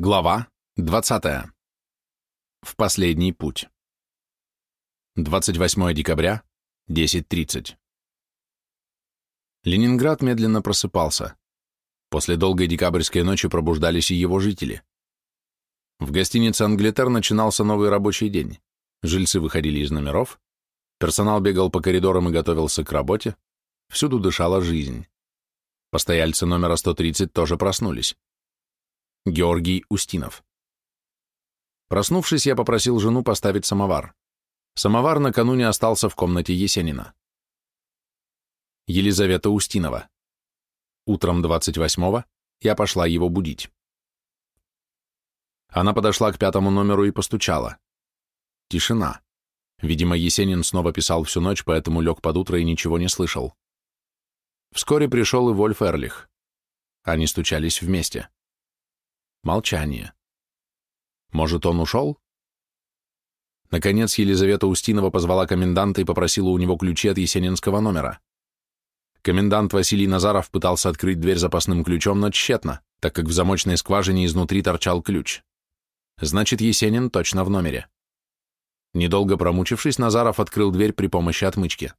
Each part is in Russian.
Глава 20. В последний путь. 28 декабря, 10.30. Ленинград медленно просыпался. После долгой декабрьской ночи пробуждались и его жители. В гостинице «Англитер» начинался новый рабочий день. Жильцы выходили из номеров, персонал бегал по коридорам и готовился к работе, всюду дышала жизнь. Постояльцы номера 130 тоже проснулись. Георгий Устинов. Проснувшись, я попросил жену поставить самовар. Самовар накануне остался в комнате Есенина. Елизавета Устинова. Утром 28-го я пошла его будить. Она подошла к пятому номеру и постучала. Тишина. Видимо, Есенин снова писал всю ночь, поэтому лег под утро и ничего не слышал. Вскоре пришел и Вольф Эрлих. Они стучались вместе. Молчание. Может, он ушел? Наконец Елизавета Устинова позвала коменданта и попросила у него ключи от есенинского номера. Комендант Василий Назаров пытался открыть дверь запасным ключом, но тщетно, так как в замочной скважине изнутри торчал ключ. Значит, Есенин точно в номере. Недолго промучившись, Назаров открыл дверь при помощи отмычки.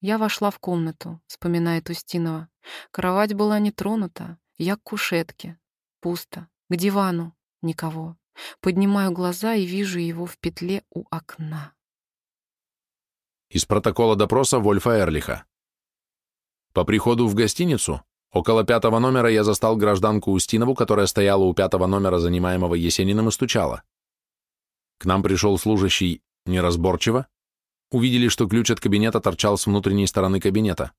Я вошла в комнату, вспоминает Устинова. Кровать была не тронута, я к кушетке. Пусто. К дивану. Никого. Поднимаю глаза и вижу его в петле у окна. Из протокола допроса Вольфа Эрлиха. По приходу в гостиницу, около пятого номера я застал гражданку Устинову, которая стояла у пятого номера, занимаемого Есениным, и стучала. К нам пришел служащий неразборчиво. Увидели, что ключ от кабинета торчал с внутренней стороны кабинета.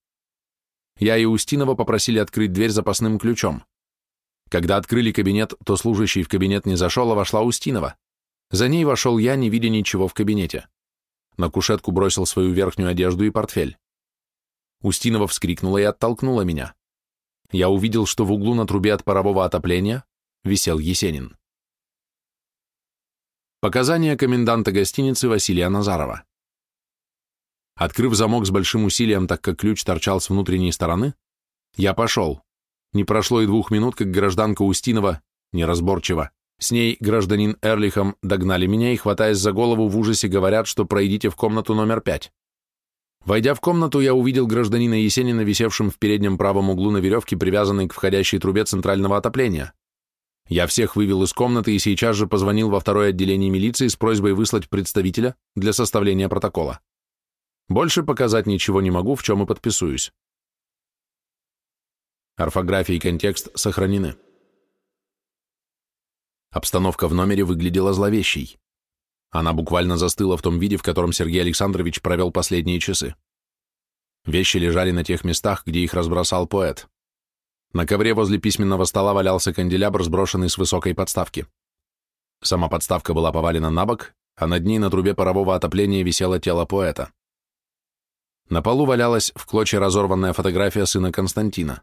Я и Устинова попросили открыть дверь запасным ключом. Когда открыли кабинет, то служащий в кабинет не зашел, а вошла Устинова. За ней вошел я, не видя ничего в кабинете. На кушетку бросил свою верхнюю одежду и портфель. Устинова вскрикнула и оттолкнула меня. Я увидел, что в углу на трубе от парового отопления висел Есенин. Показания коменданта гостиницы Василия Назарова. Открыв замок с большим усилием, так как ключ торчал с внутренней стороны, я пошел. Не прошло и двух минут, как гражданка Устинова, неразборчиво, с ней гражданин Эрлихом догнали меня и, хватаясь за голову, в ужасе говорят, что пройдите в комнату номер пять. Войдя в комнату, я увидел гражданина Есенина, висевшим в переднем правом углу на веревке, привязанной к входящей трубе центрального отопления. Я всех вывел из комнаты и сейчас же позвонил во второе отделение милиции с просьбой выслать представителя для составления протокола. Больше показать ничего не могу, в чем и подписуюсь. Орфография и контекст сохранены. Обстановка в номере выглядела зловещей. Она буквально застыла в том виде, в котором Сергей Александрович провел последние часы. Вещи лежали на тех местах, где их разбросал поэт. На ковре возле письменного стола валялся канделябр, сброшенный с высокой подставки. Сама подставка была повалена на бок, а над ней на трубе парового отопления висело тело поэта. На полу валялась в клочья разорванная фотография сына Константина.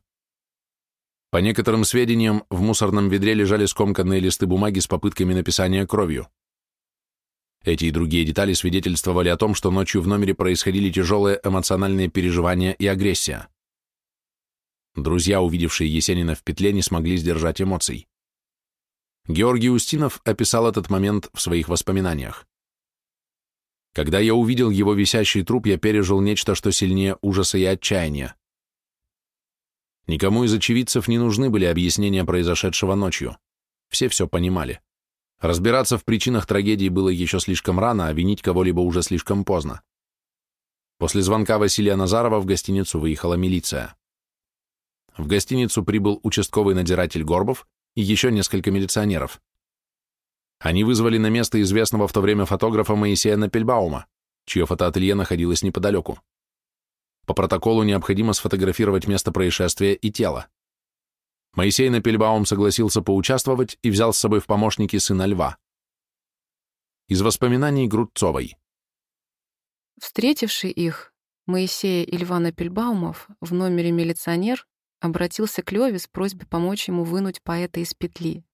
По некоторым сведениям, в мусорном ведре лежали скомканные листы бумаги с попытками написания кровью. Эти и другие детали свидетельствовали о том, что ночью в номере происходили тяжелые эмоциональные переживания и агрессия. Друзья, увидевшие Есенина в петле, не смогли сдержать эмоций. Георгий Устинов описал этот момент в своих воспоминаниях. Когда я увидел его висящий труп, я пережил нечто, что сильнее ужаса и отчаяния. Никому из очевидцев не нужны были объяснения произошедшего ночью. Все все понимали. Разбираться в причинах трагедии было еще слишком рано, а винить кого-либо уже слишком поздно. После звонка Василия Назарова в гостиницу выехала милиция. В гостиницу прибыл участковый надзиратель Горбов и еще несколько милиционеров. Они вызвали на место известного в то время фотографа Моисея Напельбаума, чье фотоателье находилось неподалеку. По протоколу необходимо сфотографировать место происшествия и тело. Моисей Напельбаум согласился поучаствовать и взял с собой в помощники сына Льва. Из воспоминаний Грудцовой. Встретивший их, Моисея и Льва Напельбаумов, в номере милиционер обратился к Леве с просьбой помочь ему вынуть поэта из петли.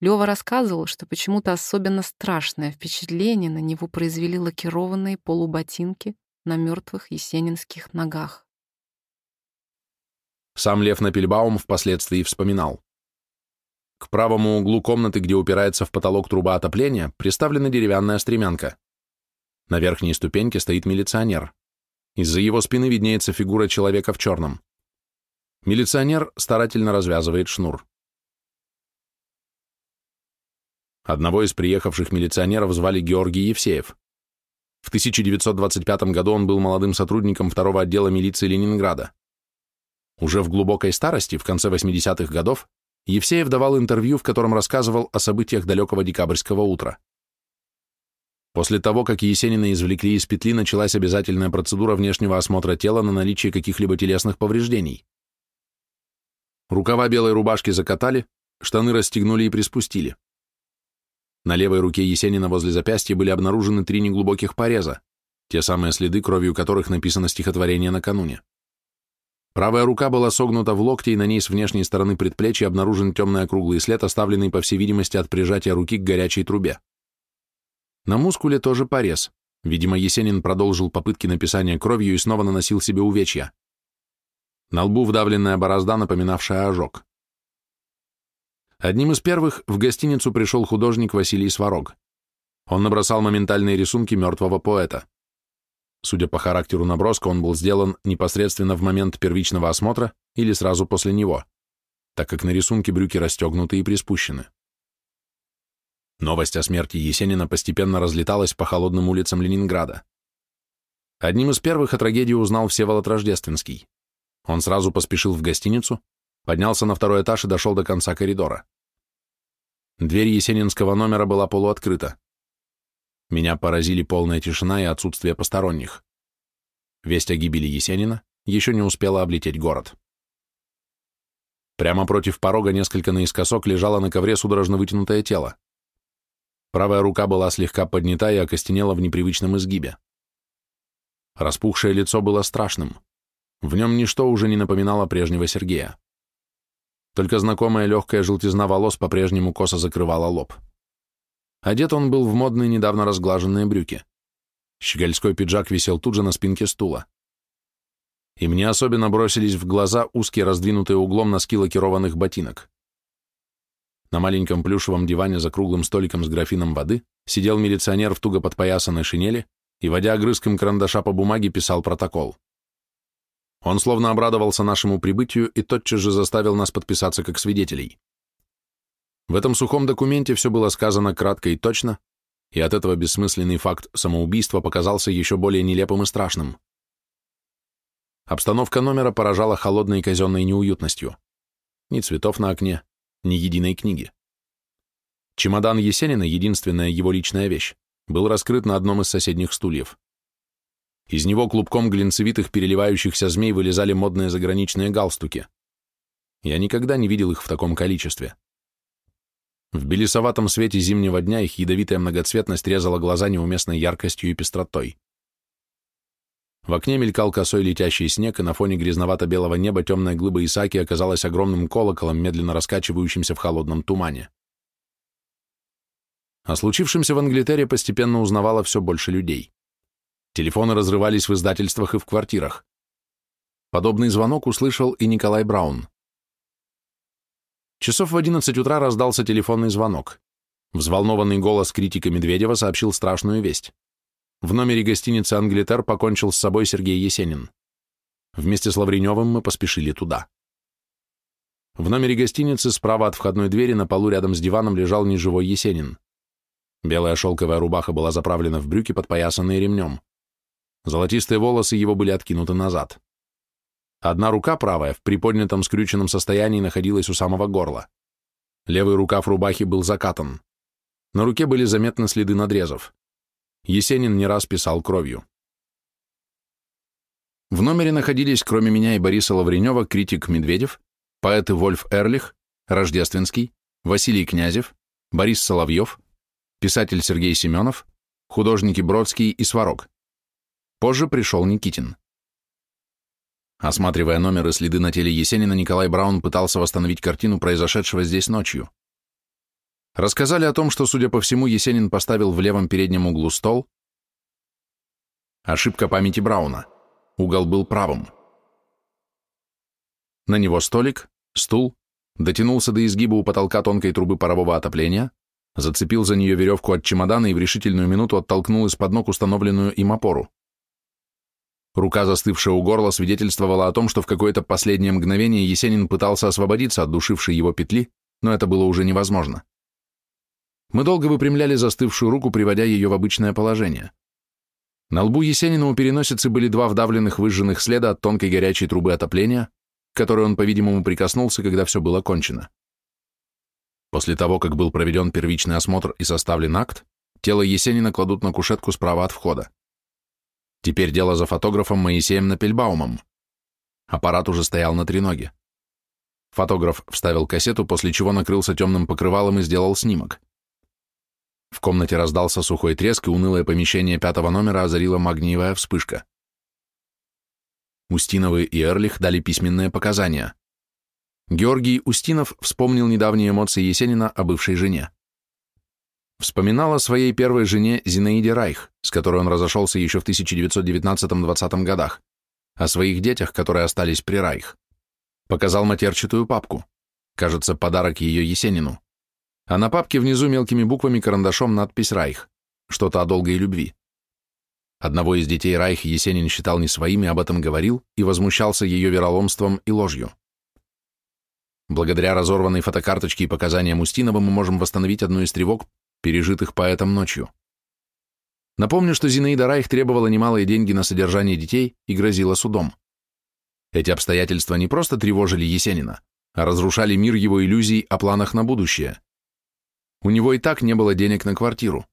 Лёва рассказывал, что почему-то особенно страшное впечатление на него произвели лакированные полуботинки на мертвых есенинских ногах. Сам Лев Напельбаум впоследствии вспоминал. К правому углу комнаты, где упирается в потолок труба отопления, приставлена деревянная стремянка. На верхней ступеньке стоит милиционер. Из-за его спины виднеется фигура человека в черном. Милиционер старательно развязывает шнур. Одного из приехавших милиционеров звали Георгий Евсеев. В 1925 году он был молодым сотрудником второго отдела милиции Ленинграда. Уже в глубокой старости, в конце 80-х годов, Евсеев давал интервью, в котором рассказывал о событиях далекого декабрьского утра. После того, как Есенина извлекли из петли, началась обязательная процедура внешнего осмотра тела на наличие каких-либо телесных повреждений. Рукава белой рубашки закатали, штаны расстегнули и приспустили. На левой руке Есенина возле запястья были обнаружены три неглубоких пореза, те самые следы, кровью которых написано стихотворение накануне. Правая рука была согнута в локте, и на ней с внешней стороны предплечья обнаружен темный округлый след, оставленный, по всей видимости, от прижатия руки к горячей трубе. На мускуле тоже порез. Видимо, Есенин продолжил попытки написания кровью и снова наносил себе увечья. На лбу вдавленная борозда, напоминавшая ожог. Одним из первых в гостиницу пришел художник Василий Сварог. Он набросал моментальные рисунки мертвого поэта. Судя по характеру наброска, он был сделан непосредственно в момент первичного осмотра или сразу после него, так как на рисунке брюки расстегнуты и приспущены. Новость о смерти Есенина постепенно разлеталась по холодным улицам Ленинграда. Одним из первых о трагедии узнал Всеволод Рождественский. Он сразу поспешил в гостиницу, поднялся на второй этаж и дошел до конца коридора. Дверь есенинского номера была полуоткрыта. Меня поразили полная тишина и отсутствие посторонних. Весть о гибели Есенина еще не успела облететь город. Прямо против порога несколько наискосок лежало на ковре судорожно вытянутое тело. Правая рука была слегка поднята и окостенела в непривычном изгибе. Распухшее лицо было страшным. В нем ничто уже не напоминало прежнего Сергея. Только знакомая легкая желтизна волос по-прежнему косо закрывала лоб. Одет он был в модные недавно разглаженные брюки. Щегольской пиджак висел тут же на спинке стула. И мне особенно бросились в глаза узкие раздвинутые углом носки лакированных ботинок. На маленьком плюшевом диване за круглым столиком с графином воды сидел милиционер в туго подпоясанной шинели и, водя огрызком карандаша по бумаге, писал протокол. Он словно обрадовался нашему прибытию и тотчас же заставил нас подписаться как свидетелей. В этом сухом документе все было сказано кратко и точно, и от этого бессмысленный факт самоубийства показался еще более нелепым и страшным. Обстановка номера поражала холодной казенной неуютностью. Ни цветов на окне, ни единой книги. Чемодан Есенина, единственная его личная вещь, был раскрыт на одном из соседних стульев. Из него клубком глинцевитых переливающихся змей вылезали модные заграничные галстуки. Я никогда не видел их в таком количестве. В белесоватом свете зимнего дня их ядовитая многоцветность резала глаза неуместной яркостью и пестротой. В окне мелькал косой летящий снег, и на фоне грязновато-белого неба темная глыба Исаки оказалась огромным колоколом, медленно раскачивающимся в холодном тумане. О случившемся в Англитере постепенно узнавало все больше людей. Телефоны разрывались в издательствах и в квартирах. Подобный звонок услышал и Николай Браун. Часов в 11 утра раздался телефонный звонок. Взволнованный голос критика Медведева сообщил страшную весть. В номере гостиницы «Англитер» покончил с собой Сергей Есенин. Вместе с Лавреневым мы поспешили туда. В номере гостиницы справа от входной двери на полу рядом с диваном лежал неживой Есенин. Белая шелковая рубаха была заправлена в брюки, подпоясанные ремнем. Золотистые волосы его были откинуты назад. Одна рука правая в приподнятом скрюченном состоянии находилась у самого горла. Левый рукав рубахи был закатан. На руке были заметны следы надрезов. Есенин не раз писал кровью. В номере находились, кроме меня и Бориса Лавренева, критик Медведев, поэты Вольф Эрлих, Рождественский, Василий Князев, Борис Соловьев, писатель Сергей Семенов, художники Бродский и Сварог. Позже пришел Никитин. Осматривая номер и следы на теле Есенина, Николай Браун пытался восстановить картину произошедшего здесь ночью. Рассказали о том, что, судя по всему, Есенин поставил в левом переднем углу стол. Ошибка памяти Брауна. Угол был правым. На него столик, стул, дотянулся до изгиба у потолка тонкой трубы парового отопления, зацепил за нее веревку от чемодана и в решительную минуту оттолкнул из-под ног установленную им опору. Рука, застывшая у горла, свидетельствовала о том, что в какое-то последнее мгновение Есенин пытался освободиться от душившей его петли, но это было уже невозможно. Мы долго выпрямляли застывшую руку, приводя ее в обычное положение. На лбу Есенина у переносицы были два вдавленных выжженных следа от тонкой горячей трубы отопления, к которой он, по-видимому, прикоснулся, когда все было кончено. После того, как был проведен первичный осмотр и составлен акт, тело Есенина кладут на кушетку справа от входа. Теперь дело за фотографом Моисеем Напельбаумом. Аппарат уже стоял на треноге. Фотограф вставил кассету, после чего накрылся темным покрывалом и сделал снимок. В комнате раздался сухой треск, и унылое помещение пятого номера озарила магниевая вспышка. Устиновы и Эрлих дали письменные показания. Георгий Устинов вспомнил недавние эмоции Есенина о бывшей жене. Вспоминал о своей первой жене Зинаиде Райх, с которой он разошелся еще в 1919-20 годах, о своих детях, которые остались при Райх. Показал матерчатую папку. Кажется, подарок ее Есенину. А на папке внизу мелкими буквами карандашом надпись «Райх», что-то о долгой любви. Одного из детей Райх Есенин считал не своим и об этом говорил, и возмущался ее вероломством и ложью. Благодаря разорванной фотокарточке и показаниям Устинова мы можем восстановить одну из тревог, пережитых поэтом ночью. Напомню, что Зинаида Райх требовала немалые деньги на содержание детей и грозила судом. Эти обстоятельства не просто тревожили Есенина, а разрушали мир его иллюзий о планах на будущее. У него и так не было денег на квартиру.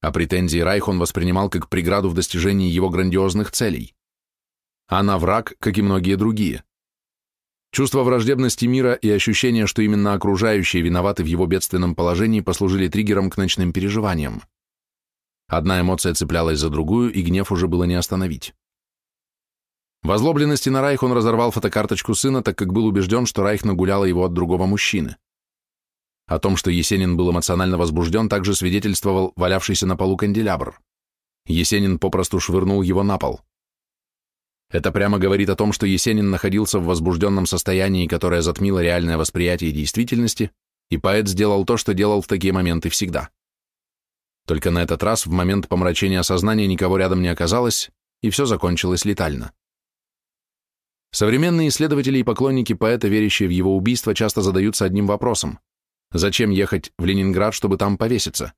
А претензии Райх он воспринимал как преграду в достижении его грандиозных целей. Она враг, как и многие другие. Чувство враждебности мира и ощущение, что именно окружающие виноваты в его бедственном положении, послужили триггером к ночным переживаниям. Одна эмоция цеплялась за другую, и гнев уже было не остановить. В озлобленности на Райх он разорвал фотокарточку сына, так как был убежден, что Райх нагуляла его от другого мужчины. О том, что Есенин был эмоционально возбужден, также свидетельствовал валявшийся на полу канделябр. Есенин попросту швырнул его на пол. Это прямо говорит о том, что Есенин находился в возбужденном состоянии, которое затмило реальное восприятие действительности, и поэт сделал то, что делал в такие моменты всегда. Только на этот раз в момент помрачения сознания никого рядом не оказалось, и все закончилось летально. Современные исследователи и поклонники поэта, верящие в его убийство, часто задаются одним вопросом. Зачем ехать в Ленинград, чтобы там повеситься?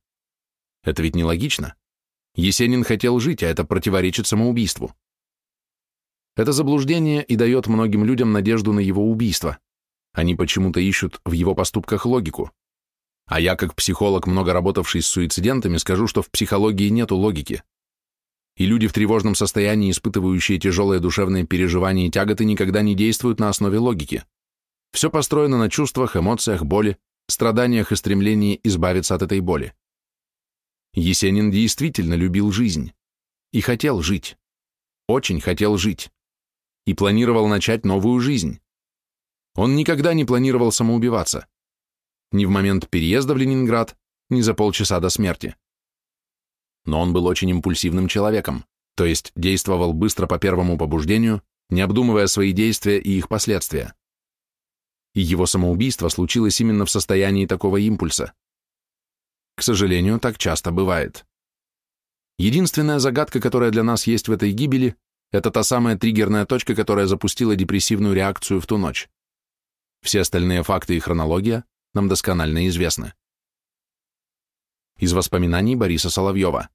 Это ведь нелогично. Есенин хотел жить, а это противоречит самоубийству. Это заблуждение и дает многим людям надежду на его убийство. Они почему-то ищут в его поступках логику. А я, как психолог, много работавший с суицидентами, скажу, что в психологии нету логики. И люди в тревожном состоянии, испытывающие тяжелые душевные переживания и тяготы, никогда не действуют на основе логики. Все построено на чувствах, эмоциях, боли, страданиях и стремлении избавиться от этой боли. Есенин действительно любил жизнь. И хотел жить. Очень хотел жить и планировал начать новую жизнь. Он никогда не планировал самоубиваться. Ни в момент переезда в Ленинград, ни за полчаса до смерти. Но он был очень импульсивным человеком, то есть действовал быстро по первому побуждению, не обдумывая свои действия и их последствия. И его самоубийство случилось именно в состоянии такого импульса. К сожалению, так часто бывает. Единственная загадка, которая для нас есть в этой гибели, это та самая триггерная точка, которая запустила депрессивную реакцию в ту ночь. Все остальные факты и хронология нам досконально известны. Из воспоминаний Бориса Соловьева.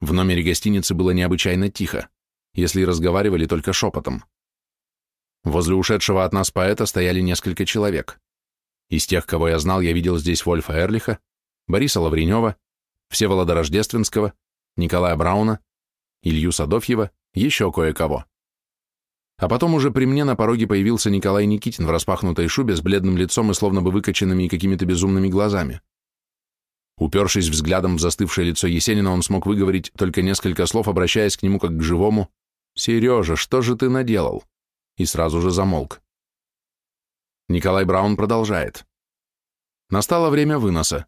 В номере гостиницы было необычайно тихо, если разговаривали только шепотом. Возле ушедшего от нас поэта стояли несколько человек. Из тех, кого я знал, я видел здесь Вольфа Эрлиха, Бориса Лавренева, Всеволода Рождественского, Николая Брауна, Илью Садовьева, еще кое-кого. А потом уже при мне на пороге появился Николай Никитин в распахнутой шубе с бледным лицом и словно бы выкоченными и какими-то безумными глазами. Упершись взглядом в застывшее лицо Есенина, он смог выговорить только несколько слов, обращаясь к нему как к живому «Сережа, что же ты наделал?» и сразу же замолк. Николай Браун продолжает. Настало время выноса.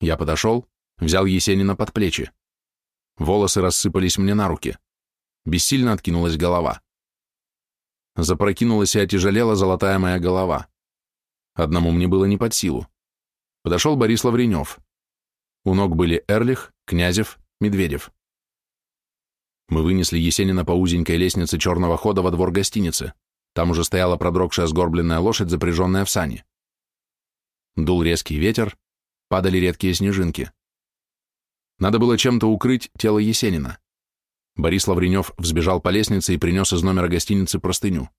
Я подошел, взял Есенина под плечи. Волосы рассыпались мне на руки. Бессильно откинулась голова. Запрокинулась и отяжелела золотая моя голова. Одному мне было не под силу. Подошел Борис Лавренев. У ног были Эрлих, Князев, Медведев. Мы вынесли Есенина по узенькой лестнице черного хода во двор гостиницы. Там уже стояла продрогшая сгорбленная лошадь, запряженная в сани. Дул резкий ветер, падали редкие снежинки. Надо было чем-то укрыть тело Есенина. Борис Лавренев взбежал по лестнице и принес из номера гостиницы простыню.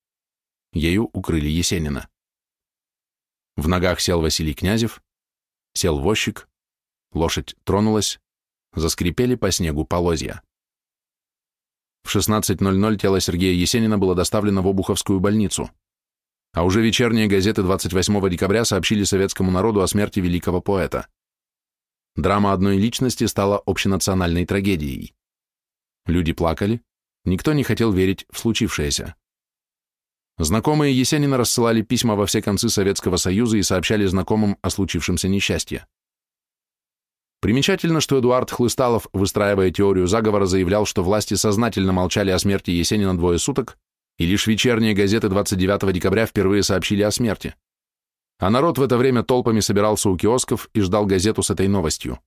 Ею укрыли Есенина. В ногах сел Василий Князев, сел возчик, лошадь тронулась, заскрипели по снегу полозья. В 16.00 тело Сергея Есенина было доставлено в Обуховскую больницу, а уже вечерние газеты 28 декабря сообщили советскому народу о смерти великого поэта. Драма одной личности стала общенациональной трагедией. Люди плакали, никто не хотел верить в случившееся. Знакомые Есенина рассылали письма во все концы Советского Союза и сообщали знакомым о случившемся несчастье. Примечательно, что Эдуард Хлысталов, выстраивая теорию заговора, заявлял, что власти сознательно молчали о смерти Есенина двое суток, и лишь вечерние газеты 29 декабря впервые сообщили о смерти. А народ в это время толпами собирался у киосков и ждал газету с этой новостью.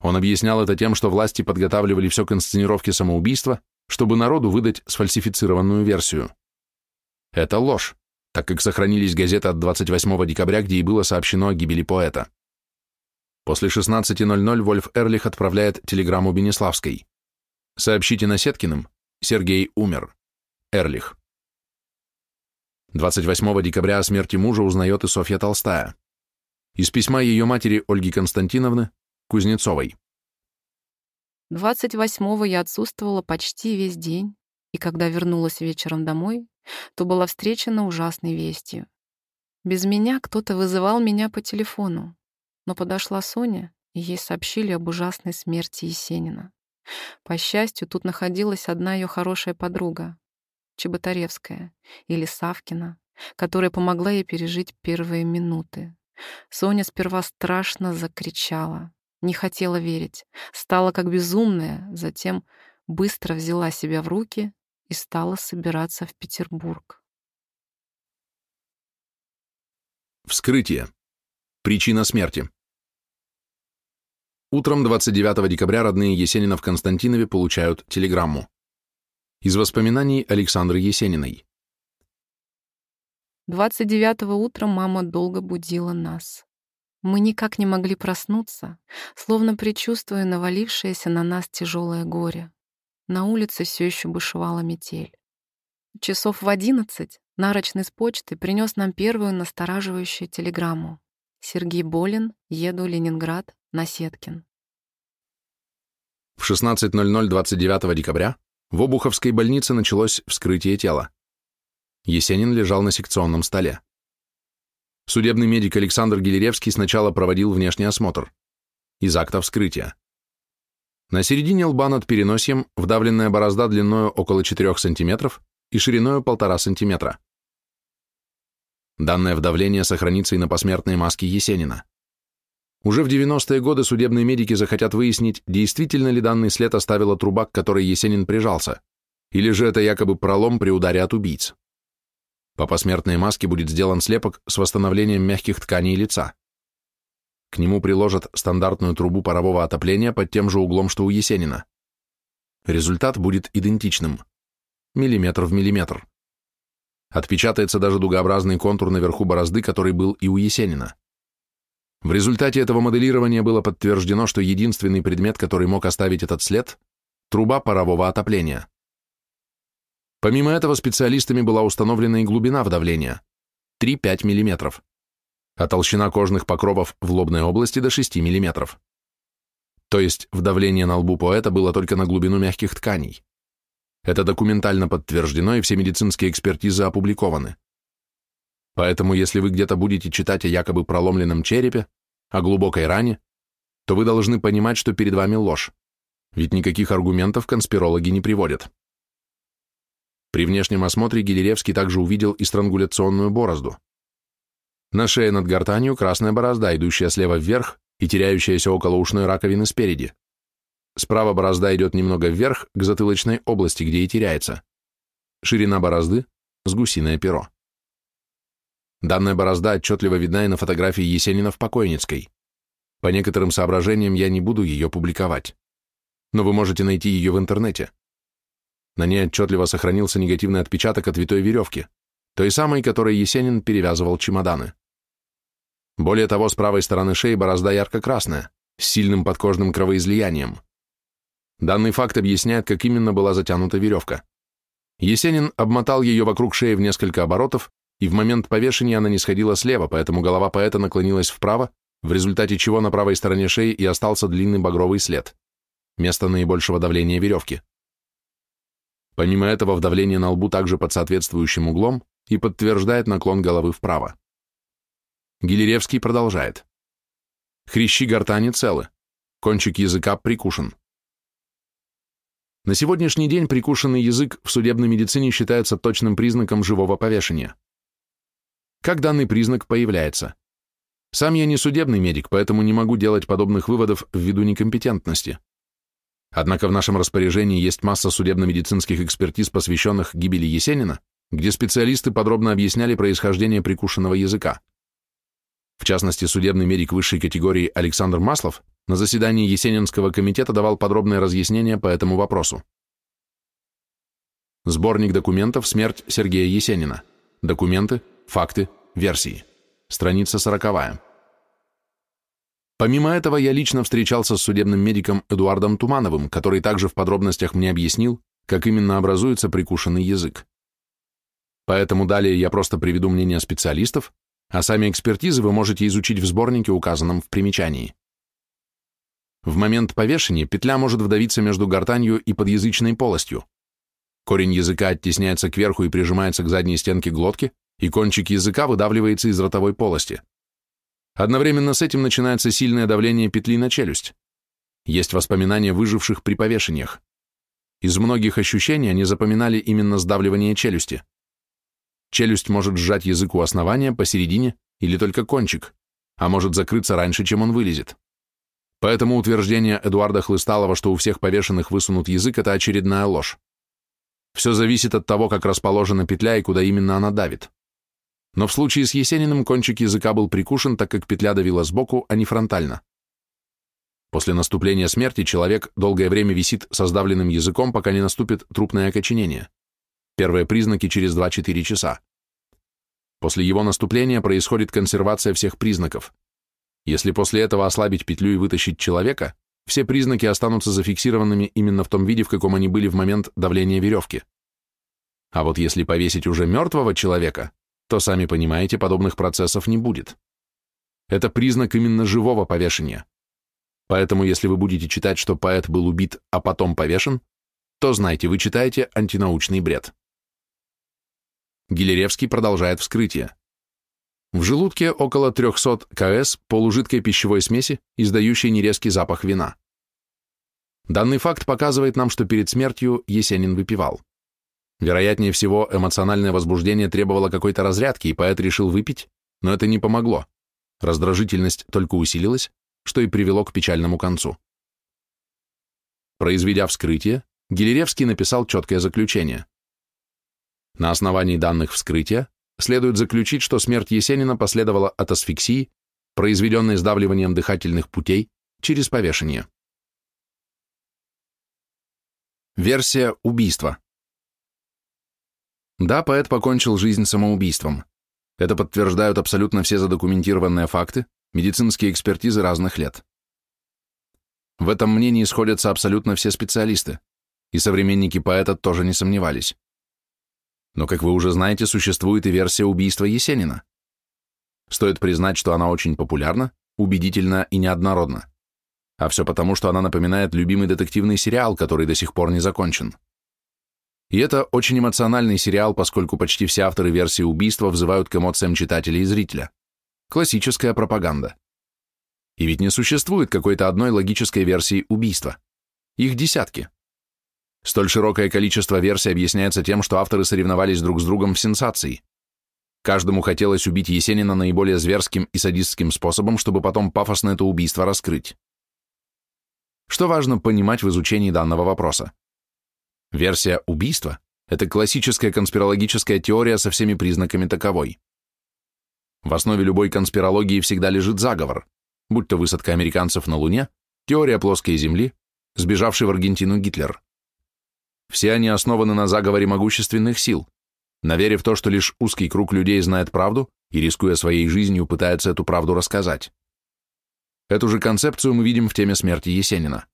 Он объяснял это тем, что власти подготавливали все к инсценировке самоубийства, чтобы народу выдать сфальсифицированную версию. Это ложь, так как сохранились газеты от 28 декабря, где и было сообщено о гибели поэта. После 16.00 Вольф Эрлих отправляет телеграмму Бенеславской. «Сообщите Насеткиным, Сергей умер. Эрлих». 28 декабря о смерти мужа узнает и Софья Толстая. Из письма ее матери Ольги Константиновны Кузнецовой. 28-го я отсутствовала почти весь день, и когда вернулась вечером домой, то была встречена ужасной вестью. Без меня кто-то вызывал меня по телефону но подошла Соня, и ей сообщили об ужасной смерти Есенина. По счастью, тут находилась одна ее хорошая подруга, Чеботаревская или Савкина, которая помогла ей пережить первые минуты. Соня сперва страшно закричала, не хотела верить, стала как безумная, затем быстро взяла себя в руки и стала собираться в Петербург. Вскрытие. Причина смерти. Утром 29 декабря родные Есенина в Константинове получают телеграмму. Из воспоминаний Александры Есениной. 29 утром мама долго будила нас. Мы никак не могли проснуться, словно предчувствуя навалившееся на нас тяжелое горе. На улице все еще бушевала метель. Часов в одиннадцать нарочный с почты принес нам первую настораживающую телеграмму. Сергей болен, еду Ленинград, Насеткин. В 16.00 29 декабря в Обуховской больнице началось вскрытие тела. Есенин лежал на секционном столе. Судебный медик Александр Гелеревский сначала проводил внешний осмотр. Из акта вскрытия. На середине лба над переносием вдавленная борозда длиною около 4 см и шириною 1,5 см. Данное вдавление сохранится и на посмертной маске Есенина. Уже в 90-е годы судебные медики захотят выяснить, действительно ли данный след оставила труба, к которой Есенин прижался, или же это якобы пролом при ударе от убийц. По посмертной маске будет сделан слепок с восстановлением мягких тканей лица. К нему приложат стандартную трубу парового отопления под тем же углом, что у Есенина. Результат будет идентичным. Миллиметр в миллиметр. Отпечатается даже дугообразный контур наверху борозды, который был и у Есенина. В результате этого моделирования было подтверждено, что единственный предмет, который мог оставить этот след – труба парового отопления. Помимо этого специалистами была установлена и глубина вдавления – 3-5 мм, а толщина кожных покровов в лобной области до 6 мм. То есть вдавление на лбу поэта было только на глубину мягких тканей. Это документально подтверждено, и все медицинские экспертизы опубликованы. Поэтому, если вы где-то будете читать о якобы проломленном черепе, о глубокой ране, то вы должны понимать, что перед вами ложь, ведь никаких аргументов конспирологи не приводят. При внешнем осмотре Гелеревский также увидел и странгуляционную борозду. На шее над гортанью красная борозда, идущая слева вверх и теряющаяся около ушной раковины спереди. Справа борозда идет немного вверх, к затылочной области, где и теряется. ширина борозды с гусиное перо. Данная борозда отчетливо видна и на фотографии Есенина в покойницкой. По некоторым соображениям я не буду ее публиковать. Но вы можете найти ее в интернете. На ней отчетливо сохранился негативный отпечаток от витой веревки, той самой, которой Есенин перевязывал чемоданы. Более того, с правой стороны шеи борозда ярко-красная, с сильным подкожным кровоизлиянием. Данный факт объясняет, как именно была затянута веревка. Есенин обмотал ее вокруг шеи в несколько оборотов, и в момент повешения она не сходила слева, поэтому голова поэта наклонилась вправо, в результате чего на правой стороне шеи и остался длинный багровый след, место наибольшего давления веревки. Помимо этого, вдавление на лбу также под соответствующим углом и подтверждает наклон головы вправо. Гилеревский продолжает. Хрящи гортани целы, кончик языка прикушен. На сегодняшний день прикушенный язык в судебной медицине считается точным признаком живого повешения. Как данный признак появляется? Сам я не судебный медик, поэтому не могу делать подобных выводов ввиду некомпетентности. Однако в нашем распоряжении есть масса судебно-медицинских экспертиз, посвященных гибели Есенина, где специалисты подробно объясняли происхождение прикушенного языка. В частности, судебный медик высшей категории Александр Маслов на заседании Есенинского комитета давал подробное разъяснение по этому вопросу. Сборник документов «Смерть Сергея Есенина». Документы, факты, версии. Страница сороковая. Помимо этого, я лично встречался с судебным медиком Эдуардом Тумановым, который также в подробностях мне объяснил, как именно образуется прикушенный язык. Поэтому далее я просто приведу мнение специалистов, а сами экспертизы вы можете изучить в сборнике, указанном в примечании. В момент повешения петля может вдавиться между гортанью и подъязычной полостью. Корень языка оттесняется кверху и прижимается к задней стенке глотки, и кончик языка выдавливается из ротовой полости. Одновременно с этим начинается сильное давление петли на челюсть. Есть воспоминания выживших при повешениях. Из многих ощущений они запоминали именно сдавливание челюсти. Челюсть может сжать язык у основания, посередине или только кончик, а может закрыться раньше, чем он вылезет. Поэтому утверждение Эдуарда Хлысталова, что у всех повешенных высунут язык, это очередная ложь. Все зависит от того, как расположена петля и куда именно она давит. Но в случае с Есениным кончик языка был прикушен, так как петля давила сбоку, а не фронтально. После наступления смерти человек долгое время висит со сдавленным языком, пока не наступит трупное окоченение. Первые признаки через 2-4 часа. После его наступления происходит консервация всех признаков. Если после этого ослабить петлю и вытащить человека, все признаки останутся зафиксированными именно в том виде, в каком они были в момент давления веревки. А вот если повесить уже мертвого человека, то, сами понимаете, подобных процессов не будет. Это признак именно живого повешения. Поэтому, если вы будете читать, что поэт был убит, а потом повешен, то знайте, вы читаете антинаучный бред. Гилеревский продолжает вскрытие. В желудке около 300 КС полужидкой пищевой смеси, издающей нерезкий запах вина. Данный факт показывает нам, что перед смертью Есенин выпивал. Вероятнее всего, эмоциональное возбуждение требовало какой-то разрядки, и поэт решил выпить, но это не помогло. Раздражительность только усилилась, что и привело к печальному концу. Произведя вскрытие, Гилеревский написал четкое заключение. На основании данных вскрытия следует заключить, что смерть Есенина последовала от асфиксии, произведенной сдавливанием дыхательных путей через повешение. Версия убийства. Да, поэт покончил жизнь самоубийством. Это подтверждают абсолютно все задокументированные факты, медицинские экспертизы разных лет. В этом мнении сходятся абсолютно все специалисты, и современники поэта тоже не сомневались. Но, как вы уже знаете, существует и версия убийства Есенина. Стоит признать, что она очень популярна, убедительна и неоднородна. А все потому, что она напоминает любимый детективный сериал, который до сих пор не закончен. И это очень эмоциональный сериал, поскольку почти все авторы версии убийства взывают к эмоциям читателя и зрителя. Классическая пропаганда. И ведь не существует какой-то одной логической версии убийства. Их десятки. Столь широкое количество версий объясняется тем, что авторы соревновались друг с другом в сенсации. Каждому хотелось убить Есенина наиболее зверским и садистским способом, чтобы потом пафосно это убийство раскрыть. Что важно понимать в изучении данного вопроса? Версия убийства Это классическая конспирологическая теория со всеми признаками таковой. В основе любой конспирологии всегда лежит заговор, будь то высадка американцев на Луне, теория плоской Земли, сбежавший в Аргентину Гитлер. Все они основаны на заговоре могущественных сил, на вере в то, что лишь узкий круг людей знает правду и, рискуя своей жизнью, пытается эту правду рассказать. Эту же концепцию мы видим в теме смерти Есенина.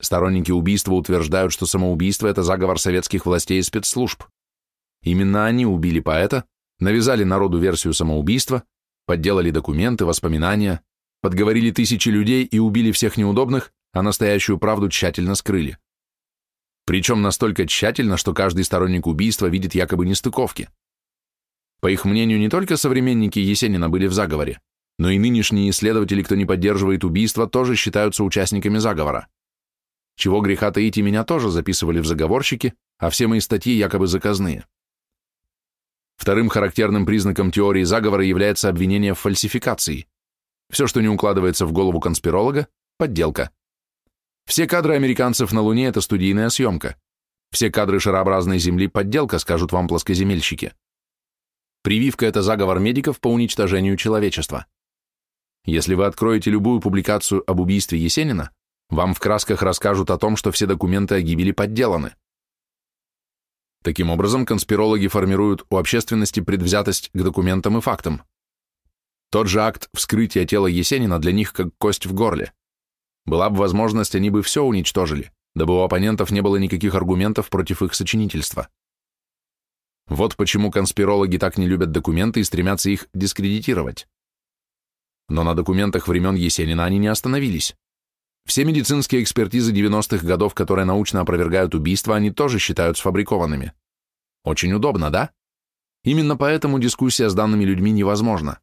Сторонники убийства утверждают, что самоубийство – это заговор советских властей и спецслужб. Именно они убили поэта, навязали народу версию самоубийства, подделали документы, воспоминания, подговорили тысячи людей и убили всех неудобных, а настоящую правду тщательно скрыли. Причем настолько тщательно, что каждый сторонник убийства видит якобы нестыковки. По их мнению, не только современники Есенина были в заговоре, но и нынешние исследователи, кто не поддерживает убийство, тоже считаются участниками заговора. Чего греха таить, и меня тоже записывали в заговорщики, а все мои статьи якобы заказные. Вторым характерным признаком теории заговора является обвинение в фальсификации. Все, что не укладывается в голову конспиролога – подделка. Все кадры американцев на Луне – это студийная съемка. Все кадры шарообразной Земли – подделка, скажут вам плоскоземельщики. Прививка – это заговор медиков по уничтожению человечества. Если вы откроете любую публикацию об убийстве Есенина, вам в красках расскажут о том, что все документы о гибели подделаны. Таким образом, конспирологи формируют у общественности предвзятость к документам и фактам. Тот же акт вскрытия тела Есенина для них как кость в горле. Была бы возможность, они бы все уничтожили, дабы у оппонентов не было никаких аргументов против их сочинительства. Вот почему конспирологи так не любят документы и стремятся их дискредитировать. Но на документах времен Есенина они не остановились. Все медицинские экспертизы 90-х годов, которые научно опровергают убийство, они тоже считают сфабрикованными. Очень удобно, да? Именно поэтому дискуссия с данными людьми невозможна.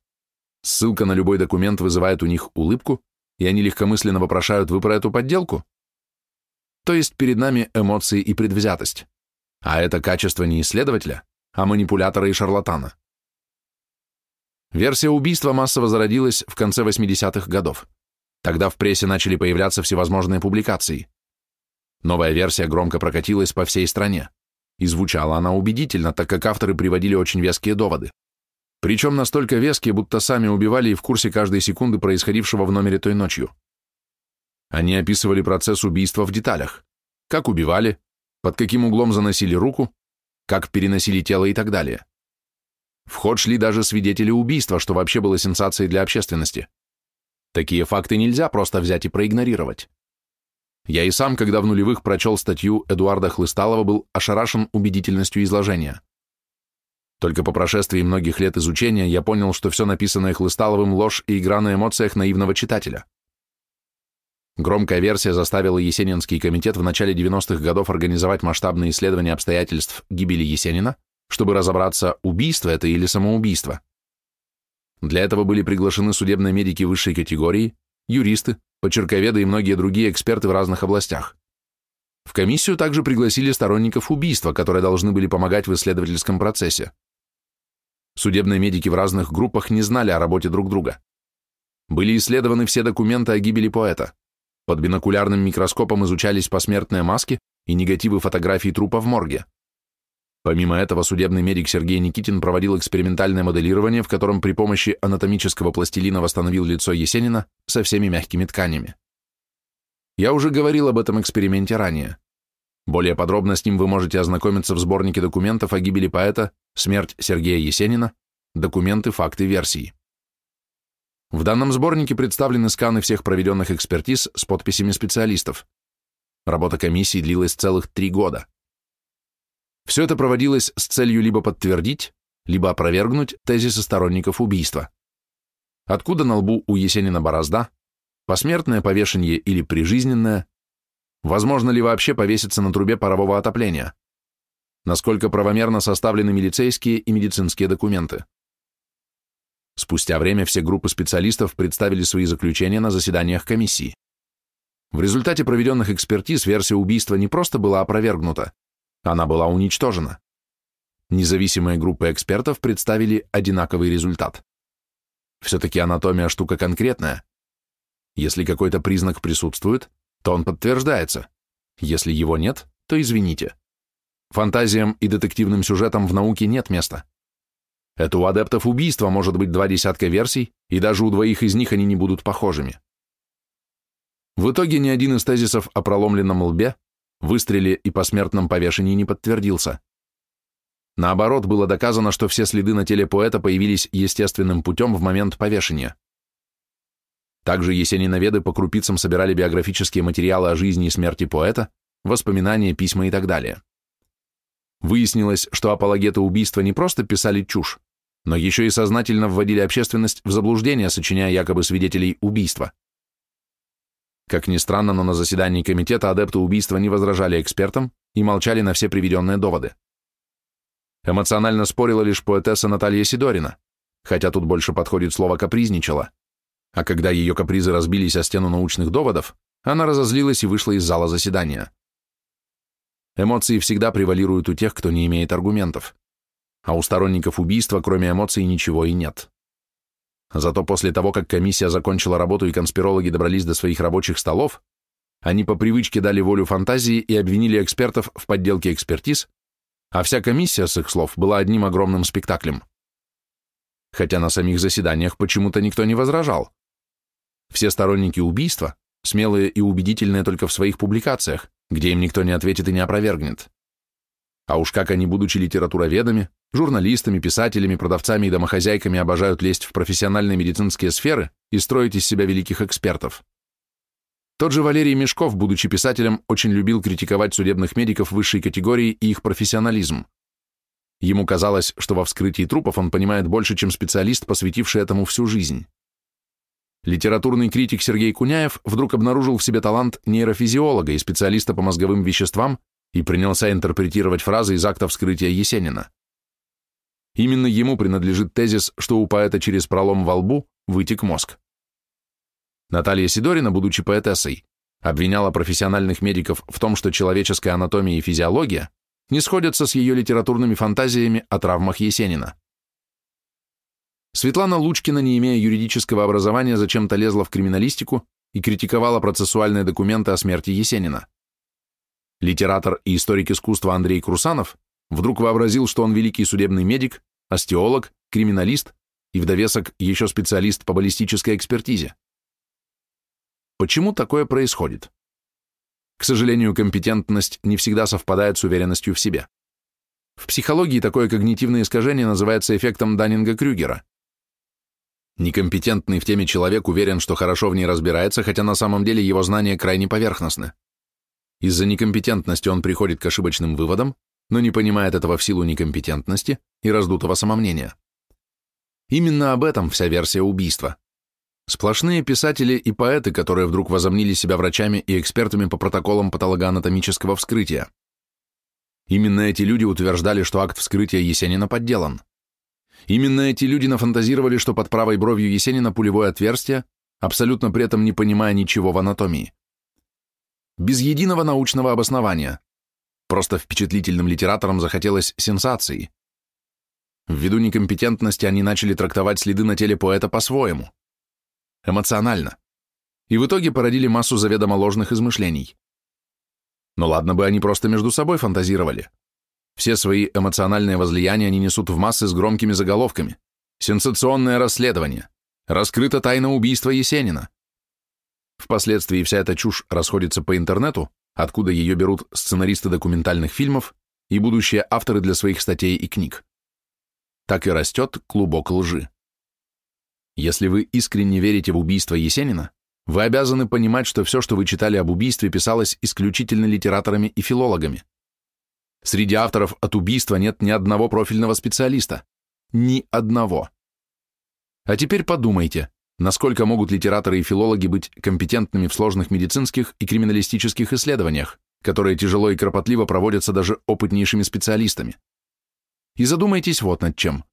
Ссылка на любой документ вызывает у них улыбку, и они легкомысленно вопрошают, вы про эту подделку? То есть перед нами эмоции и предвзятость. А это качество не исследователя, а манипулятора и шарлатана. Версия убийства массово зародилась в конце 80-х годов. Тогда в прессе начали появляться всевозможные публикации. Новая версия громко прокатилась по всей стране. И звучала она убедительно, так как авторы приводили очень веские доводы. Причем настолько веские, будто сами убивали и в курсе каждой секунды происходившего в номере той ночью. Они описывали процесс убийства в деталях. Как убивали, под каким углом заносили руку, как переносили тело и так далее. В ход шли даже свидетели убийства, что вообще было сенсацией для общественности. Такие факты нельзя просто взять и проигнорировать. Я и сам, когда в нулевых прочел статью Эдуарда Хлысталова, был ошарашен убедительностью изложения. Только по прошествии многих лет изучения я понял, что все написанное Хлысталовым ложь и игра на эмоциях наивного читателя. Громкая версия заставила Есенинский комитет в начале 90-х годов организовать масштабные исследования обстоятельств гибели Есенина, чтобы разобраться, убийство это или самоубийство. Для этого были приглашены судебные медики высшей категории, юристы, почерковеды и многие другие эксперты в разных областях. В комиссию также пригласили сторонников убийства, которые должны были помогать в исследовательском процессе. Судебные медики в разных группах не знали о работе друг друга. Были исследованы все документы о гибели поэта. Под бинокулярным микроскопом изучались посмертные маски и негативы фотографий трупа в морге. Помимо этого, судебный медик Сергей Никитин проводил экспериментальное моделирование, в котором при помощи анатомического пластилина восстановил лицо Есенина со всеми мягкими тканями. Я уже говорил об этом эксперименте ранее. Более подробно с ним вы можете ознакомиться в сборнике документов о гибели поэта «Смерть Сергея Есенина. Документы, факты, версии». В данном сборнике представлены сканы всех проведенных экспертиз с подписями специалистов. Работа комиссии длилась целых три года. Все это проводилось с целью либо подтвердить, либо опровергнуть тезисы сторонников убийства. Откуда на лбу у Есенина борозда, посмертное повешение или прижизненное, возможно ли вообще повеситься на трубе парового отопления, насколько правомерно составлены милицейские и медицинские документы. Спустя время все группы специалистов представили свои заключения на заседаниях комиссии. В результате проведенных экспертиз версия убийства не просто была опровергнута, она была уничтожена. Независимые группы экспертов представили одинаковый результат. Все-таки анатомия штука конкретная. Если какой-то признак присутствует, то он подтверждается. Если его нет, то извините. фантазиям и детективным сюжетам в науке нет места. Это у адептов убийства может быть два десятка версий, и даже у двоих из них они не будут похожими. В итоге ни один из тезисов о проломленном лбе, выстреле и посмертном повешении не подтвердился. Наоборот, было доказано, что все следы на теле поэта появились естественным путем в момент повешения. Также есениноведы по крупицам собирали биографические материалы о жизни и смерти поэта, воспоминания, письма и так далее. Выяснилось, что апологеты убийства не просто писали чушь, но еще и сознательно вводили общественность в заблуждение, сочиняя якобы свидетелей убийства. Как ни странно, но на заседании комитета адепты убийства не возражали экспертам и молчали на все приведенные доводы. Эмоционально спорила лишь поэтесса Наталья Сидорина, хотя тут больше подходит слово «капризничала». А когда ее капризы разбились о стену научных доводов, она разозлилась и вышла из зала заседания. Эмоции всегда превалируют у тех, кто не имеет аргументов. А у сторонников убийства, кроме эмоций, ничего и нет. Зато после того, как комиссия закончила работу и конспирологи добрались до своих рабочих столов, они по привычке дали волю фантазии и обвинили экспертов в подделке экспертиз, а вся комиссия, с их слов, была одним огромным спектаклем. Хотя на самих заседаниях почему-то никто не возражал. Все сторонники убийства, смелые и убедительные только в своих публикациях, где им никто не ответит и не опровергнет. А уж как они, будучи литературоведами, журналистами, писателями, продавцами и домохозяйками, обожают лезть в профессиональные медицинские сферы и строить из себя великих экспертов. Тот же Валерий Мешков, будучи писателем, очень любил критиковать судебных медиков высшей категории и их профессионализм. Ему казалось, что во вскрытии трупов он понимает больше, чем специалист, посвятивший этому всю жизнь. Литературный критик Сергей Куняев вдруг обнаружил в себе талант нейрофизиолога и специалиста по мозговым веществам и принялся интерпретировать фразы из акта вскрытия Есенина. Именно ему принадлежит тезис, что у поэта через пролом во лбу вытек мозг. Наталья Сидорина, будучи поэтессой, обвиняла профессиональных медиков в том, что человеческая анатомия и физиология не сходятся с ее литературными фантазиями о травмах Есенина. Светлана Лучкина, не имея юридического образования, зачем-то лезла в криминалистику и критиковала процессуальные документы о смерти Есенина. Литератор и историк искусства Андрей Крусанов вдруг вообразил, что он великий судебный медик, остеолог, криминалист и в еще специалист по баллистической экспертизе. Почему такое происходит? К сожалению, компетентность не всегда совпадает с уверенностью в себе. В психологии такое когнитивное искажение называется эффектом Даннинга-Крюгера. Некомпетентный в теме человек уверен, что хорошо в ней разбирается, хотя на самом деле его знания крайне поверхностны. Из-за некомпетентности он приходит к ошибочным выводам, но не понимает этого в силу некомпетентности и раздутого самомнения. Именно об этом вся версия убийства. Сплошные писатели и поэты, которые вдруг возомнили себя врачами и экспертами по протоколам патологоанатомического вскрытия. Именно эти люди утверждали, что акт вскрытия Есенина подделан. Именно эти люди нафантазировали, что под правой бровью Есенина пулевое отверстие, абсолютно при этом не понимая ничего в анатомии без единого научного обоснования. Просто впечатлительным литераторам захотелось сенсации. Ввиду некомпетентности они начали трактовать следы на теле поэта по-своему. Эмоционально. И в итоге породили массу заведомо ложных измышлений. Но ладно бы они просто между собой фантазировали. Все свои эмоциональные возлияния они несут в массы с громкими заголовками. Сенсационное расследование. Раскрыта тайна убийства Есенина. Впоследствии вся эта чушь расходится по интернету, откуда ее берут сценаристы документальных фильмов и будущие авторы для своих статей и книг. Так и растет клубок лжи. Если вы искренне верите в убийство Есенина, вы обязаны понимать, что все, что вы читали об убийстве, писалось исключительно литераторами и филологами. Среди авторов от убийства нет ни одного профильного специалиста. Ни одного. А теперь подумайте, Насколько могут литераторы и филологи быть компетентными в сложных медицинских и криминалистических исследованиях, которые тяжело и кропотливо проводятся даже опытнейшими специалистами? И задумайтесь вот над чем.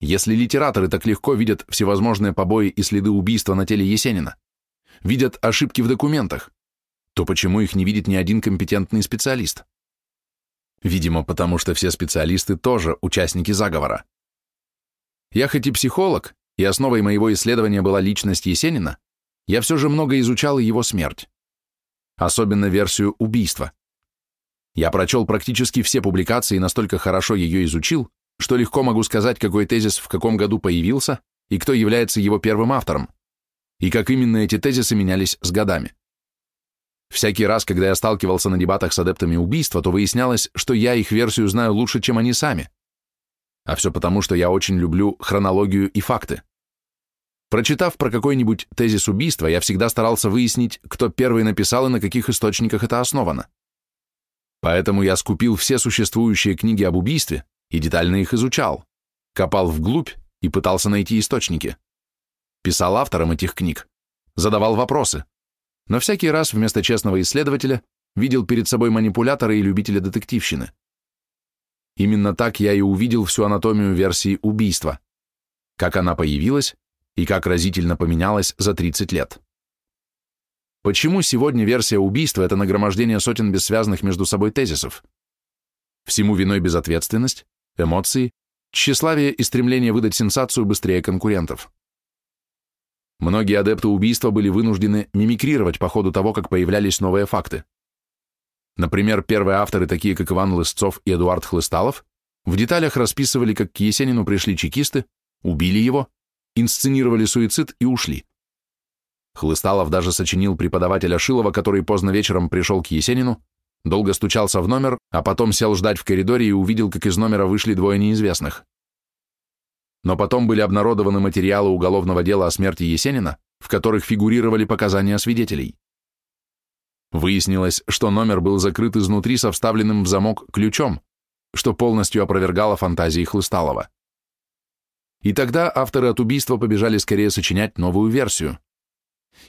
Если литераторы так легко видят всевозможные побои и следы убийства на теле Есенина, видят ошибки в документах, то почему их не видит ни один компетентный специалист? Видимо, потому что все специалисты тоже участники заговора. Я хоть и психолог, и основой моего исследования была личность Есенина, я все же много изучал его смерть. Особенно версию убийства. Я прочел практически все публикации и настолько хорошо ее изучил, что легко могу сказать, какой тезис в каком году появился и кто является его первым автором, и как именно эти тезисы менялись с годами. Всякий раз, когда я сталкивался на дебатах с адептами убийства, то выяснялось, что я их версию знаю лучше, чем они сами. А все потому, что я очень люблю хронологию и факты. Прочитав про какой-нибудь тезис убийства, я всегда старался выяснить, кто первый написал и на каких источниках это основано. Поэтому я скупил все существующие книги об убийстве и детально их изучал, копал вглубь и пытался найти источники. Писал авторам этих книг, задавал вопросы, но всякий раз вместо честного исследователя видел перед собой манипулятора и любителя детективщины. Именно так я и увидел всю анатомию версии убийства, как она появилась и как разительно поменялась за 30 лет. Почему сегодня версия убийства – это нагромождение сотен бессвязных между собой тезисов? Всему виной безответственность, эмоции, тщеславие и стремление выдать сенсацию быстрее конкурентов. Многие адепты убийства были вынуждены мимикрировать по ходу того, как появлялись новые факты. Например, первые авторы, такие как Иван Лысцов и Эдуард Хлысталов, в деталях расписывали, как к Есенину пришли чекисты, убили его, инсценировали суицид и ушли. Хлысталов даже сочинил преподавателя Шилова, который поздно вечером пришел к Есенину, долго стучался в номер, а потом сел ждать в коридоре и увидел, как из номера вышли двое неизвестных но потом были обнародованы материалы уголовного дела о смерти Есенина, в которых фигурировали показания свидетелей. Выяснилось, что номер был закрыт изнутри со вставленным в замок ключом, что полностью опровергало фантазии Хлысталова. И тогда авторы от убийства побежали скорее сочинять новую версию.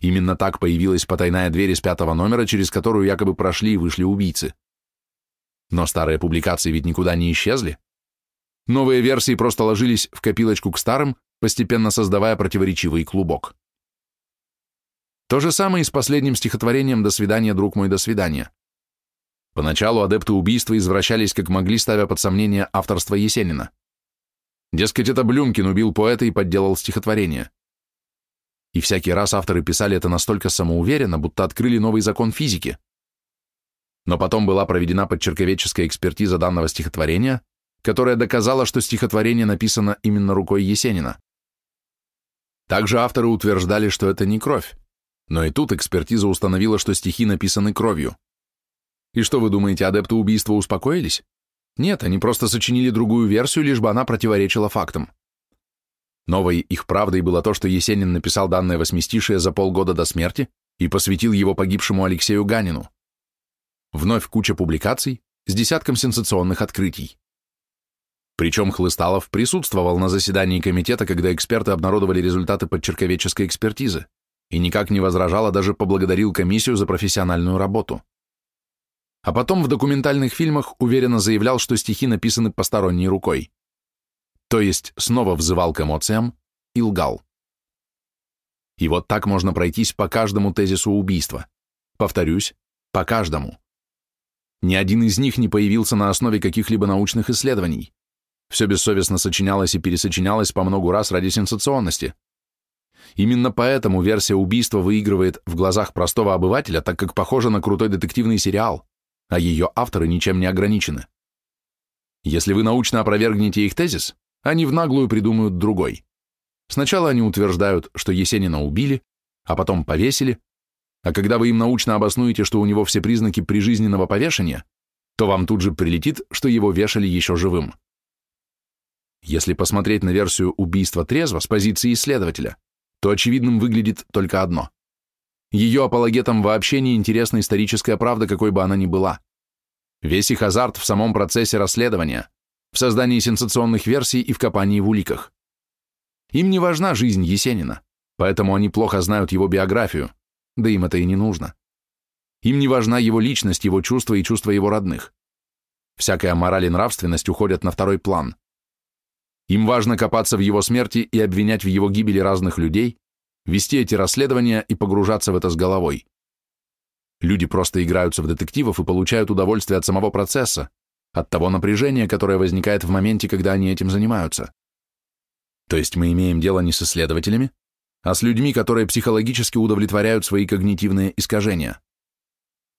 Именно так появилась потайная дверь из пятого номера, через которую якобы прошли и вышли убийцы. Но старые публикации ведь никуда не исчезли. Новые версии просто ложились в копилочку к старым, постепенно создавая противоречивый клубок. То же самое и с последним стихотворением «До свидания, друг мой, до свидания». Поначалу адепты убийства извращались как могли, ставя под сомнение авторство Есенина. Дескать, это Блюмкин убил поэта и подделал стихотворение. И всякий раз авторы писали это настолько самоуверенно, будто открыли новый закон физики. Но потом была проведена подчерковеческая экспертиза данного стихотворения, которая доказала, что стихотворение написано именно рукой Есенина. Также авторы утверждали, что это не кровь, но и тут экспертиза установила, что стихи написаны кровью. И что вы думаете, адепты убийства успокоились? Нет, они просто сочинили другую версию, лишь бы она противоречила фактам. Новой их правдой было то, что Есенин написал данное восьмистишее за полгода до смерти и посвятил его погибшему Алексею Ганину. Вновь куча публикаций с десятком сенсационных открытий. Причем Хлысталов присутствовал на заседании комитета, когда эксперты обнародовали результаты подчерковеческой экспертизы, и никак не возражал, а даже поблагодарил комиссию за профессиональную работу. А потом в документальных фильмах уверенно заявлял, что стихи написаны посторонней рукой. То есть снова взывал к эмоциям и лгал. И вот так можно пройтись по каждому тезису убийства. Повторюсь, по каждому. Ни один из них не появился на основе каких-либо научных исследований. Все бессовестно сочинялось и пересочинялось по многу раз ради сенсационности. Именно поэтому версия убийства выигрывает в глазах простого обывателя, так как похожа на крутой детективный сериал, а ее авторы ничем не ограничены. Если вы научно опровергнете их тезис, они в наглую придумают другой. Сначала они утверждают, что Есенина убили, а потом повесили, а когда вы им научно обоснуете, что у него все признаки прижизненного повешения, то вам тут же прилетит, что его вешали еще живым. Если посмотреть на версию убийства трезво с позиции исследователя, то очевидным выглядит только одно. Ее апологетам вообще не интересна историческая правда, какой бы она ни была. Весь их азарт в самом процессе расследования, в создании сенсационных версий и в копании в уликах. Им не важна жизнь Есенина, поэтому они плохо знают его биографию, да им это и не нужно. Им не важна его личность, его чувства и чувства его родных. Всякая мораль и нравственность уходят на второй план. Им важно копаться в его смерти и обвинять в его гибели разных людей, вести эти расследования и погружаться в это с головой. Люди просто играются в детективов и получают удовольствие от самого процесса, от того напряжения, которое возникает в моменте, когда они этим занимаются. То есть мы имеем дело не с исследователями, а с людьми, которые психологически удовлетворяют свои когнитивные искажения.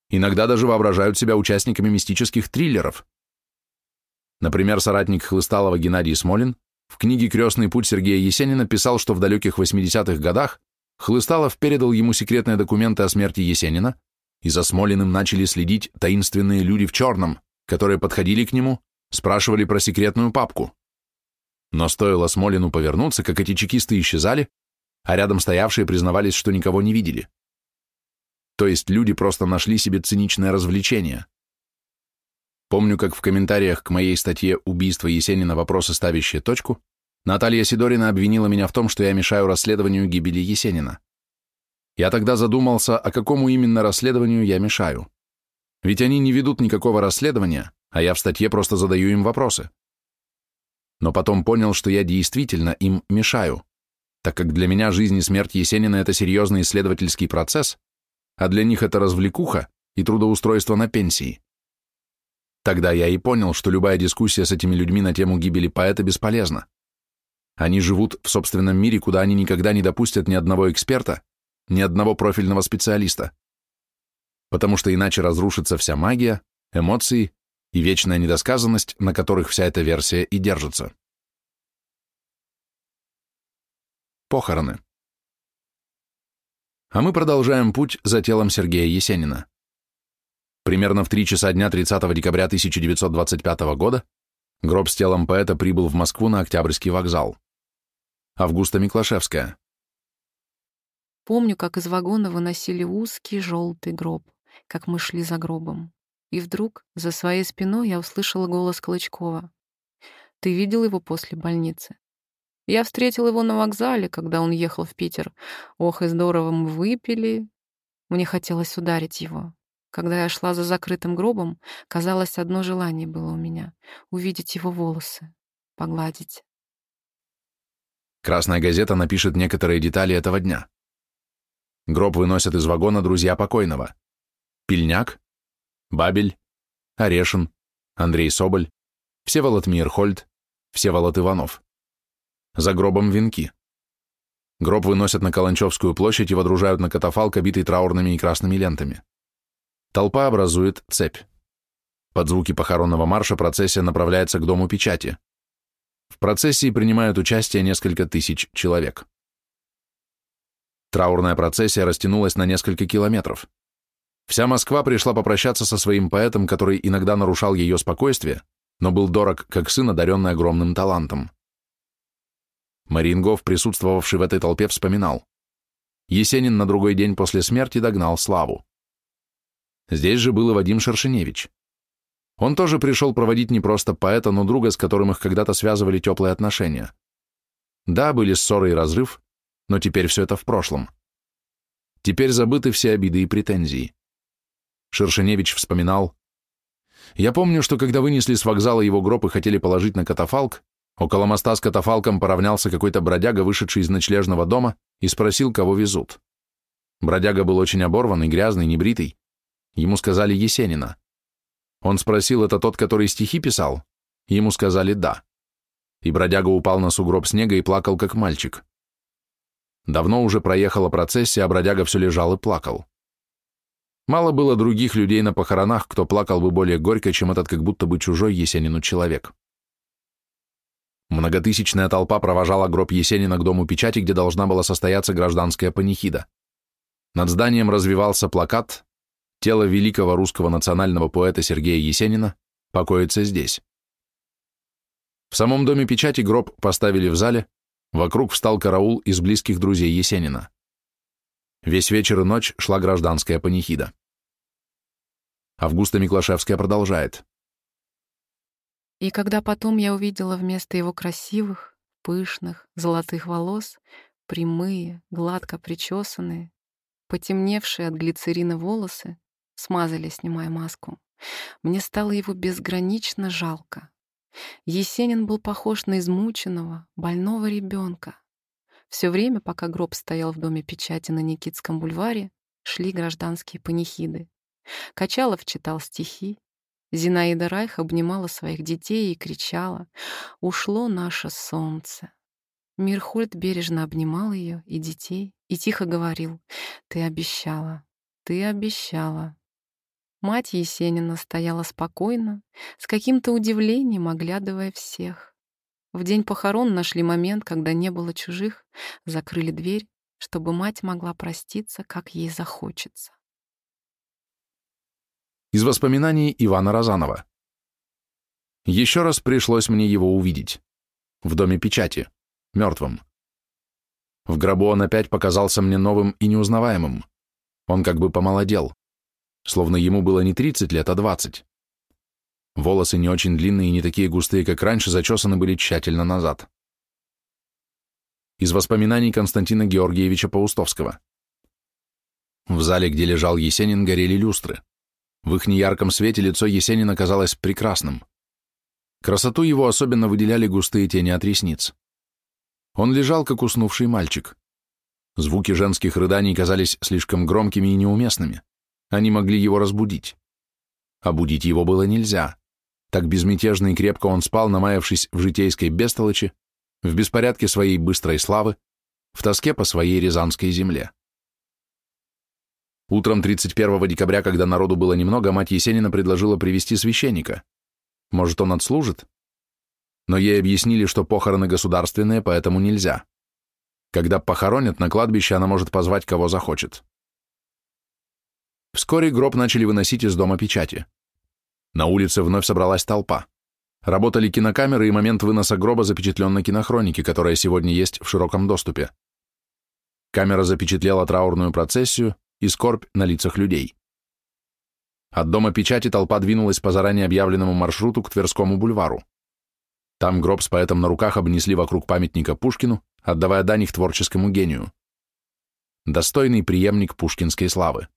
Иногда даже воображают себя участниками мистических триллеров. Например, соратник Хлысталова Геннадий Смолин в книге «Крестный путь» Сергея Есенина писал, что в далеких 80-х годах Хлысталов передал ему секретные документы о смерти Есенина, и за Смолиным начали следить таинственные люди в черном, которые подходили к нему, спрашивали про секретную папку. Но стоило Смолину повернуться, как эти чекисты исчезали, а рядом стоявшие признавались, что никого не видели. То есть люди просто нашли себе циничное развлечение. Помню, как в комментариях к моей статье «Убийство Есенина. Вопросы, ставящие точку» Наталья Сидорина обвинила меня в том, что я мешаю расследованию гибели Есенина. Я тогда задумался, а какому именно расследованию я мешаю. Ведь они не ведут никакого расследования, а я в статье просто задаю им вопросы. Но потом понял, что я действительно им мешаю, так как для меня жизнь и смерть Есенина – это серьезный исследовательский процесс, а для них это развлекуха и трудоустройство на пенсии. Тогда я и понял, что любая дискуссия с этими людьми на тему гибели поэта бесполезна. Они живут в собственном мире, куда они никогда не допустят ни одного эксперта, ни одного профильного специалиста. Потому что иначе разрушится вся магия, эмоции и вечная недосказанность, на которых вся эта версия и держится. Похороны. А мы продолжаем путь за телом Сергея Есенина. Примерно в 3 часа дня 30 декабря 1925 года гроб с телом поэта прибыл в Москву на Октябрьский вокзал. Августа Миклашевская. Помню, как из вагона выносили узкий желтый гроб, как мы шли за гробом. И вдруг за своей спиной я услышала голос Клычкова. «Ты видел его после больницы?» Я встретил его на вокзале, когда он ехал в Питер. Ох, и здорово мы выпили. Мне хотелось ударить его. Когда я шла за закрытым гробом, казалось, одно желание было у меня — увидеть его волосы, погладить. Красная газета напишет некоторые детали этого дня. Гроб выносят из вагона друзья покойного. Пильняк, Бабель, Орешин, Андрей Соболь, Всеволод Мирхольд, Всеволод Иванов. За гробом венки. Гроб выносят на Каланчевскую площадь и водружают на катафалк, обитый траурными и красными лентами. Толпа образует цепь. Под звуки похоронного марша процессия направляется к Дому печати. В процессии принимают участие несколько тысяч человек. Траурная процессия растянулась на несколько километров. Вся Москва пришла попрощаться со своим поэтом, который иногда нарушал ее спокойствие, но был дорог как сын, одаренный огромным талантом. Марингов, присутствовавший в этой толпе, вспоминал. Есенин на другой день после смерти догнал славу. Здесь же был и Вадим Шершеневич. Он тоже пришел проводить не просто поэта, но друга, с которым их когда-то связывали теплые отношения. Да, были ссоры и разрыв, но теперь все это в прошлом. Теперь забыты все обиды и претензии. Шершеневич вспоминал. «Я помню, что когда вынесли с вокзала его гроб и хотели положить на катафалк, около моста с катафалком поравнялся какой-то бродяга, вышедший из ночлежного дома, и спросил, кого везут. Бродяга был очень оборванный, грязный, небритый. Ему сказали Есенина. Он спросил, это тот, который стихи писал? Ему сказали «да». И бродяга упал на сугроб снега и плакал, как мальчик. Давно уже проехала процессия, а бродяга все лежал и плакал. Мало было других людей на похоронах, кто плакал бы более горько, чем этот как будто бы чужой Есенину человек. Многотысячная толпа провожала гроб Есенина к дому печати, где должна была состояться гражданская панихида. Над зданием развивался плакат «Тело великого русского национального поэта Сергея Есенина покоится здесь». В самом доме печати гроб поставили в зале, вокруг встал караул из близких друзей Есенина. Весь вечер и ночь шла гражданская панихида. Августа Миклашевская продолжает. И когда потом я увидела вместо его красивых, пышных, золотых волос прямые, гладко причесанные, потемневшие от глицерина волосы, смазали, снимая маску, мне стало его безгранично жалко. Есенин был похож на измученного, больного ребенка. Все время, пока гроб стоял в доме печати на Никитском бульваре, шли гражданские панихиды. Качалов читал стихи. Зинаида Райх обнимала своих детей и кричала «Ушло наше солнце». Мирхольд бережно обнимал ее и детей и тихо говорил «Ты обещала, ты обещала». Мать Есенина стояла спокойно, с каким-то удивлением оглядывая всех. В день похорон нашли момент, когда не было чужих, закрыли дверь, чтобы мать могла проститься, как ей захочется. Из воспоминаний Ивана Розанова. Еще раз пришлось мне его увидеть. В доме печати, мертвым. В гробу он опять показался мне новым и неузнаваемым. Он как бы помолодел. Словно ему было не 30 лет, а 20. Волосы не очень длинные и не такие густые, как раньше, зачесаны были тщательно назад. Из воспоминаний Константина Георгиевича Паустовского. В зале, где лежал Есенин, горели люстры. В их неярком свете лицо Есенина казалось прекрасным. Красоту его особенно выделяли густые тени от ресниц. Он лежал, как уснувший мальчик. Звуки женских рыданий казались слишком громкими и неуместными. Они могли его разбудить. А будить его было нельзя. Так безмятежно и крепко он спал, намаявшись в житейской бестолочи, в беспорядке своей быстрой славы, в тоске по своей рязанской земле. Утром 31 декабря, когда народу было немного, мать Есенина предложила привести священника. Может, он отслужит? Но ей объяснили, что похороны государственные, поэтому нельзя. Когда похоронят, на кладбище она может позвать, кого захочет. Вскоре гроб начали выносить из дома печати. На улице вновь собралась толпа. Работали кинокамеры, и момент выноса гроба запечатлен на кинохронике, которая сегодня есть в широком доступе. Камера запечатлела траурную процессию и скорбь на лицах людей. От дома печати толпа двинулась по заранее объявленному маршруту к Тверскому бульвару. Там гроб с поэтом на руках обнесли вокруг памятника Пушкину, отдавая дань их творческому гению. Достойный преемник пушкинской славы.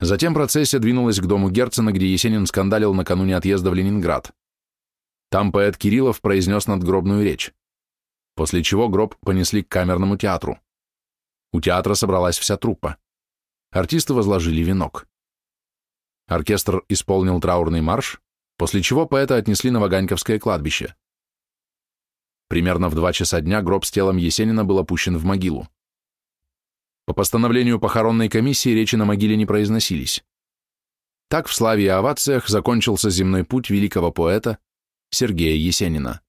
Затем процессия двинулась к дому Герцена, где Есенин скандалил накануне отъезда в Ленинград. Там поэт Кириллов произнес надгробную речь, после чего гроб понесли к камерному театру. У театра собралась вся труппа. Артисты возложили венок. Оркестр исполнил траурный марш, после чего поэта отнесли на Ваганьковское кладбище. Примерно в два часа дня гроб с телом Есенина был опущен в могилу. По постановлению похоронной комиссии речи на могиле не произносились. Так в славе и овациях закончился земной путь великого поэта Сергея Есенина.